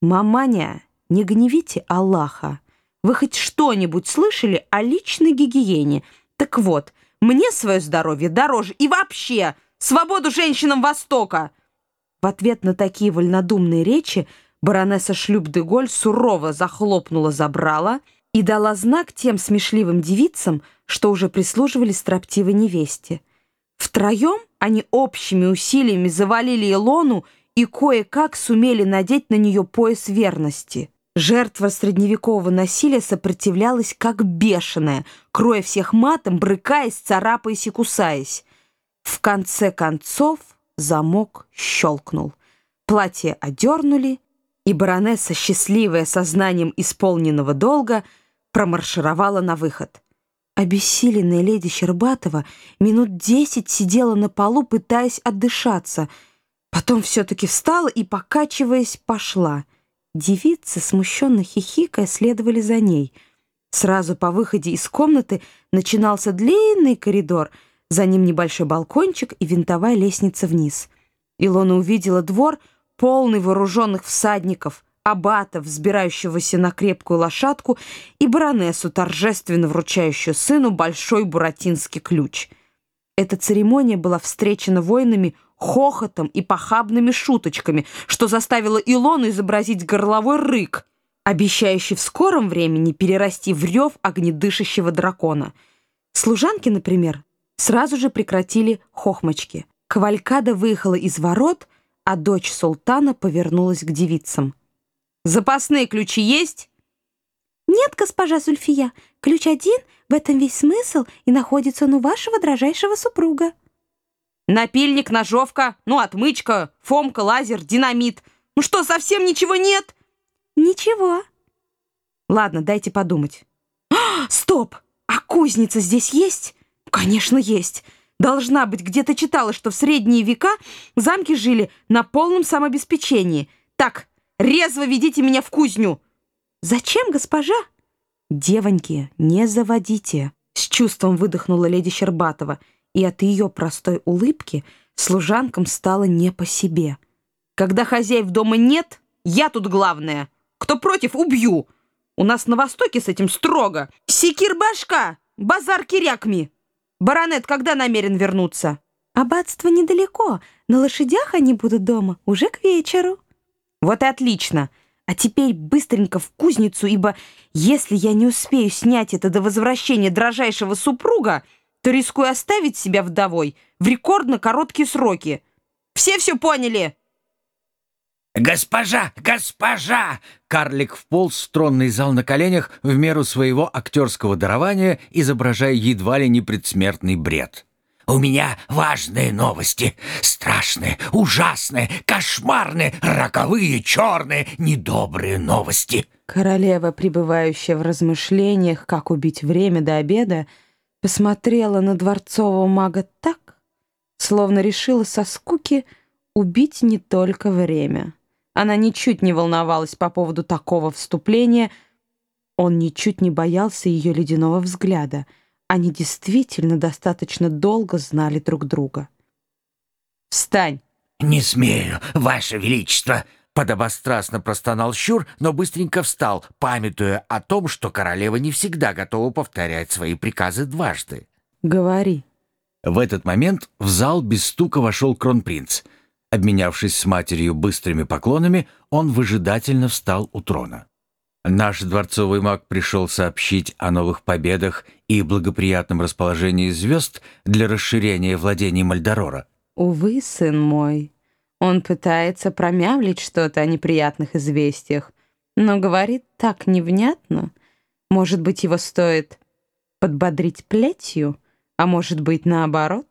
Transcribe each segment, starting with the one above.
«Маманя, не гневите Аллаха. Вы хоть что-нибудь слышали о личной гигиене? Так вот, мне свое здоровье дороже и вообще свободу женщинам Востока!» В ответ на такие вольнодумные речи баронесса Шлюб-де-Голь сурово захлопнула забрала и дала знак тем смешливым девицам, что уже прислуживали строптивой невесте. Втроем они общими усилиями завалили Илону и кое-как сумели надеть на нее пояс верности. Жертва средневекового насилия сопротивлялась как бешеная, кроя всех матом, брыкаясь, царапаясь и кусаясь. В конце концов замок щелкнул. Платье одернули, и баронесса, счастливая сознанием исполненного долга, промаршировала на выход. Обессиленная леди Щербатова минут десять сидела на полу, пытаясь отдышаться. Потом все-таки встала и, покачиваясь, пошла. Девицы, смущенно хихикая, следовали за ней. Сразу по выходе из комнаты начинался длинный коридор, за ним небольшой балкончик и винтовая лестница вниз. Илона увидела двор, полный вооруженных всадников — аббата, взбирающегося на крепкую лошадку, и баронессу, торжественно вручающую сыну большой буратинский ключ. Эта церемония была встречена воинами хохотом и похабными шуточками, что заставило Илону изобразить горловой рык, обещающий в скором времени перерасти в рев огнедышащего дракона. Служанки, например, сразу же прекратили хохмочки. Кавалькада выехала из ворот, а дочь султана повернулась к девицам. Запасные ключи есть? Нет, госпожа Зульфия. Ключ один, в этом весь смысл, и находится он у вашего дрожайшего супруга. Напильник, ножовка, ну, отмычка, фомка, лазер, динамит. Ну что, совсем ничего нет? Ничего. Ладно, дайте подумать. А, стоп! А кузница здесь есть? Конечно, есть. Должна быть, где-то читала, что в средние века замки жили на полном самообеспечении. Так, Резво ведите меня в кузню!» «Зачем, госпожа?» «Девоньки, не заводите!» С чувством выдохнула леди Щербатова, и от ее простой улыбки служанкам стало не по себе. «Когда хозяев дома нет, я тут главная. Кто против, убью. У нас на Востоке с этим строго. Секир башка! Базар кирякми! Баронет когда намерен вернуться?» «Аббатство недалеко. На лошадях они будут дома уже к вечеру». Вот и отлично. А теперь быстренько в кузницу, ибо если я не успею снять это до возвращения дрожайшего супруга, то рискую оставить себя вдовой в рекордно короткие сроки. Все все поняли?» «Госпожа! Госпожа!» Карлик вполз в тронный зал на коленях в меру своего актерского дарования, изображая едва ли не предсмертный бред. У меня важные новости. Страшные, ужасные, кошмарные, роковые, черные, недобрые новости. Королева, пребывающая в размышлениях, как убить время до обеда, посмотрела на дворцового мага так, словно решила со скуки убить не только время. Она ничуть не волновалась по поводу такого вступления, он ничуть не боялся ее ледяного взгляда — они действительно достаточно долго знали друг друга. «Встань!» «Не смею, Ваше Величество!» Подобострастно простонал Щур, но быстренько встал, памятуя о том, что королева не всегда готова повторять свои приказы дважды. «Говори». В этот момент в зал без стука вошел кронпринц. Обменявшись с матерью быстрыми поклонами, он выжидательно встал у трона. Наш дворцовый маг пришел сообщить о новых победах и благоприятном расположении звезд для расширения владений Мальдорора. Увы, сын мой, он пытается промямлить что-то о неприятных известиях, но говорит так невнятно. Может быть, его стоит подбодрить плетью, а может быть, наоборот?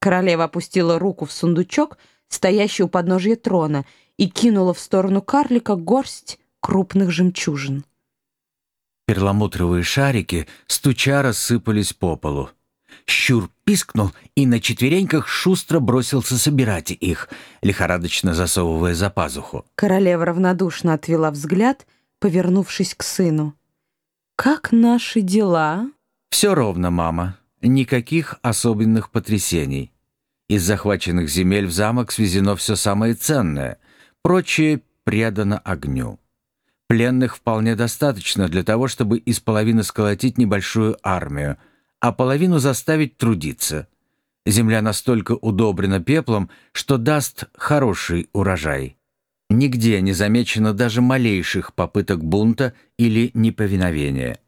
Королева опустила руку в сундучок, стоящий у подножия трона, и кинула в сторону карлика горсть крупных жемчужин. Перламутровые шарики, стуча, рассыпались по полу. Щур пискнул и на четвереньках шустро бросился собирать их, лихорадочно засовывая за пазуху. Королева равнодушно отвела взгляд, повернувшись к сыну. «Как наши дела?» «Все ровно, мама. Никаких особенных потрясений. Из захваченных земель в замок свезено все самое ценное. Прочее предано огню. Пленных вполне достаточно для того, чтобы из половины сколотить небольшую армию, а половину заставить трудиться. Земля настолько удобрена пеплом, что даст хороший урожай. Нигде не замечено даже малейших попыток бунта или неповиновения.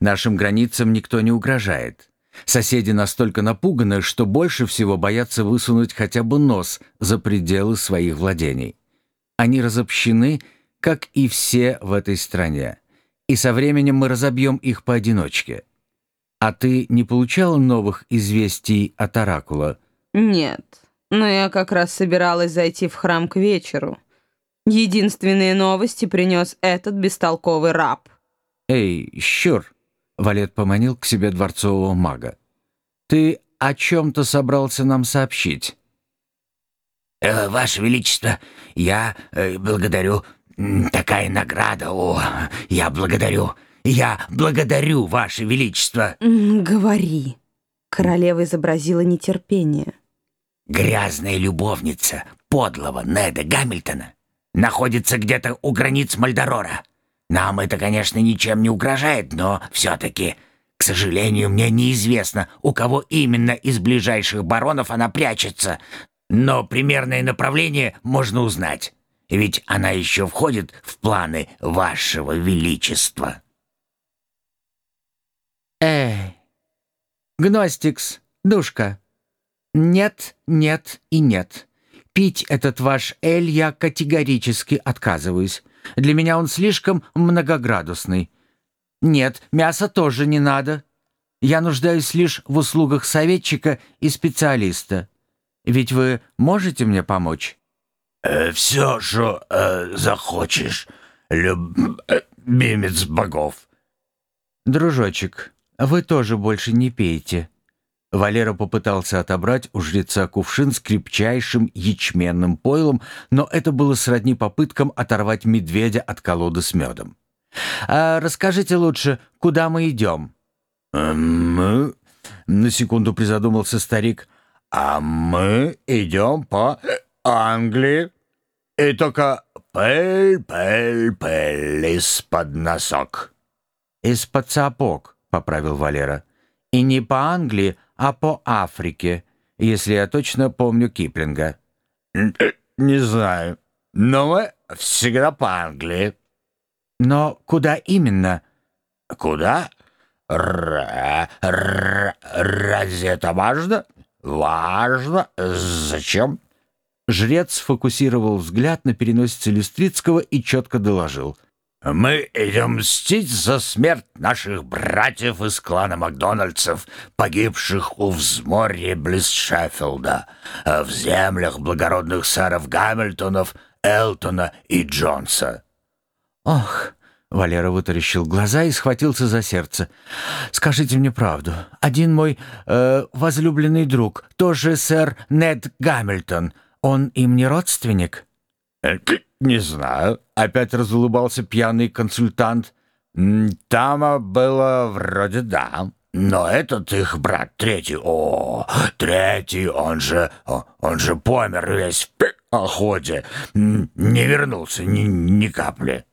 Нашим границам никто не угрожает. Соседи настолько напуганы, что больше всего боятся высунуть хотя бы нос за пределы своих владений. Они разобщены как и все в этой стране. И со временем мы разобьем их поодиночке. А ты не получал новых известий от Оракула? Нет, но я как раз собиралась зайти в храм к вечеру. Единственные новости принес этот бестолковый раб. Эй, щур! Валет поманил к себе дворцового мага. Ты о чем-то собрался нам сообщить? Э, «Ваше Величество, я э, благодарю «Такая награда, о, я благодарю, я благодарю, Ваше Величество!» «Говори!» Королева изобразила нетерпение. «Грязная любовница подлого Неда Гамильтона находится где-то у границ Мальдорора. Нам это, конечно, ничем не угрожает, но все-таки, к сожалению, мне неизвестно, у кого именно из ближайших баронов она прячется, но примерное направление можно узнать». Ведь она еще входит в планы вашего величества. Эй, Гностикс, душка. Нет, нет и нет. Пить этот ваш эль я категорически отказываюсь. Для меня он слишком многоградусный. Нет, мяса тоже не надо. Я нуждаюсь лишь в услугах советчика и специалиста. Ведь вы можете мне помочь? Э, «Все, что э, захочешь, любимец богов». «Дружочек, вы тоже больше не пейте». Валера попытался отобрать у жреца кувшин с крепчайшим ячменным пойлом, но это было сродни попыткам оторвать медведя от колоды с медом. «А расскажите лучше, куда мы идем?» «Мы...» — на секунду призадумался старик. «А мы идем по Англии». И только пыль-пыль-пыль из-под носок. «Из-под сапог», — поправил Валера. «И не по Англии, а по Африке, если я точно помню Киплинга». «Не знаю, но мы всегда по Англии». «Но куда именно?» «Куда? Р -р Разве это важно?» «Важно. Зачем?» Жрец сфокусировал взгляд на переносице Люстрицкого и четко доложил. «Мы идем мстить за смерть наших братьев из клана Макдональдсов, погибших у взморья близ Шеффилда, в землях благородных сэров Гамильтонов, Элтона и Джонса». «Ох!» — Валера вытаращил глаза и схватился за сердце. «Скажите мне правду. Один мой э, возлюбленный друг, тоже сэр Нед Гамильтон — он им не родственник? Э, не знаю. Опять разулыбался пьяный консультант. Там а, было вроде да. Но этот их брат третий, о, третий, он же, он же помер весь в охоте, не вернулся ни, ни капли.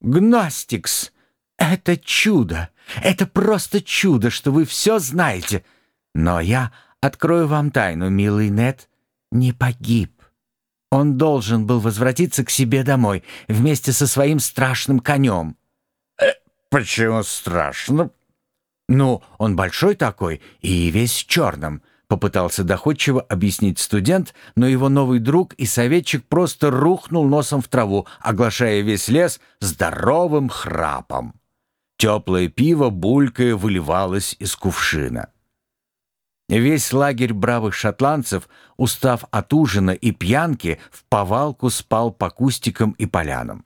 Гностикс, это чудо, это просто чудо, что вы все знаете. Но я открою вам тайну, милый Нет не погиб. Он должен был возвратиться к себе домой вместе со своим страшным конем. Э, «Почему страшно?» «Ну, он большой такой и весь в черном», — попытался доходчиво объяснить студент, но его новый друг и советчик просто рухнул носом в траву, оглашая весь лес здоровым храпом. Теплое пиво булькая выливалось из кувшина. Весь лагерь бравых шотландцев, устав от ужина и пьянки, в повалку спал по кустикам и полянам.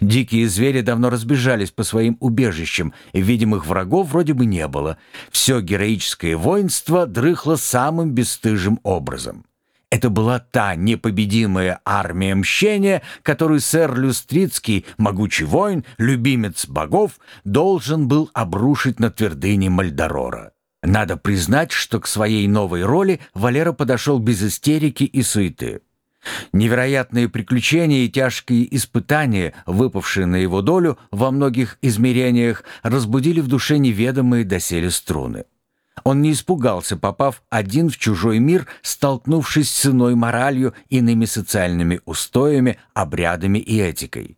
Дикие звери давно разбежались по своим убежищам, и видимых врагов вроде бы не было. Все героическое воинство дрыхло самым бесстыжим образом. Это была та непобедимая армия мщения, которую сэр Люстрицкий, могучий воин, любимец богов, должен был обрушить на твердыни Мальдорора. Надо признать, что к своей новой роли Валера подошел без истерики и суеты. Невероятные приключения и тяжкие испытания, выпавшие на его долю во многих измерениях, разбудили в душе неведомые доселе струны. Он не испугался, попав один в чужой мир, столкнувшись с иной моралью, иными социальными устоями, обрядами и этикой.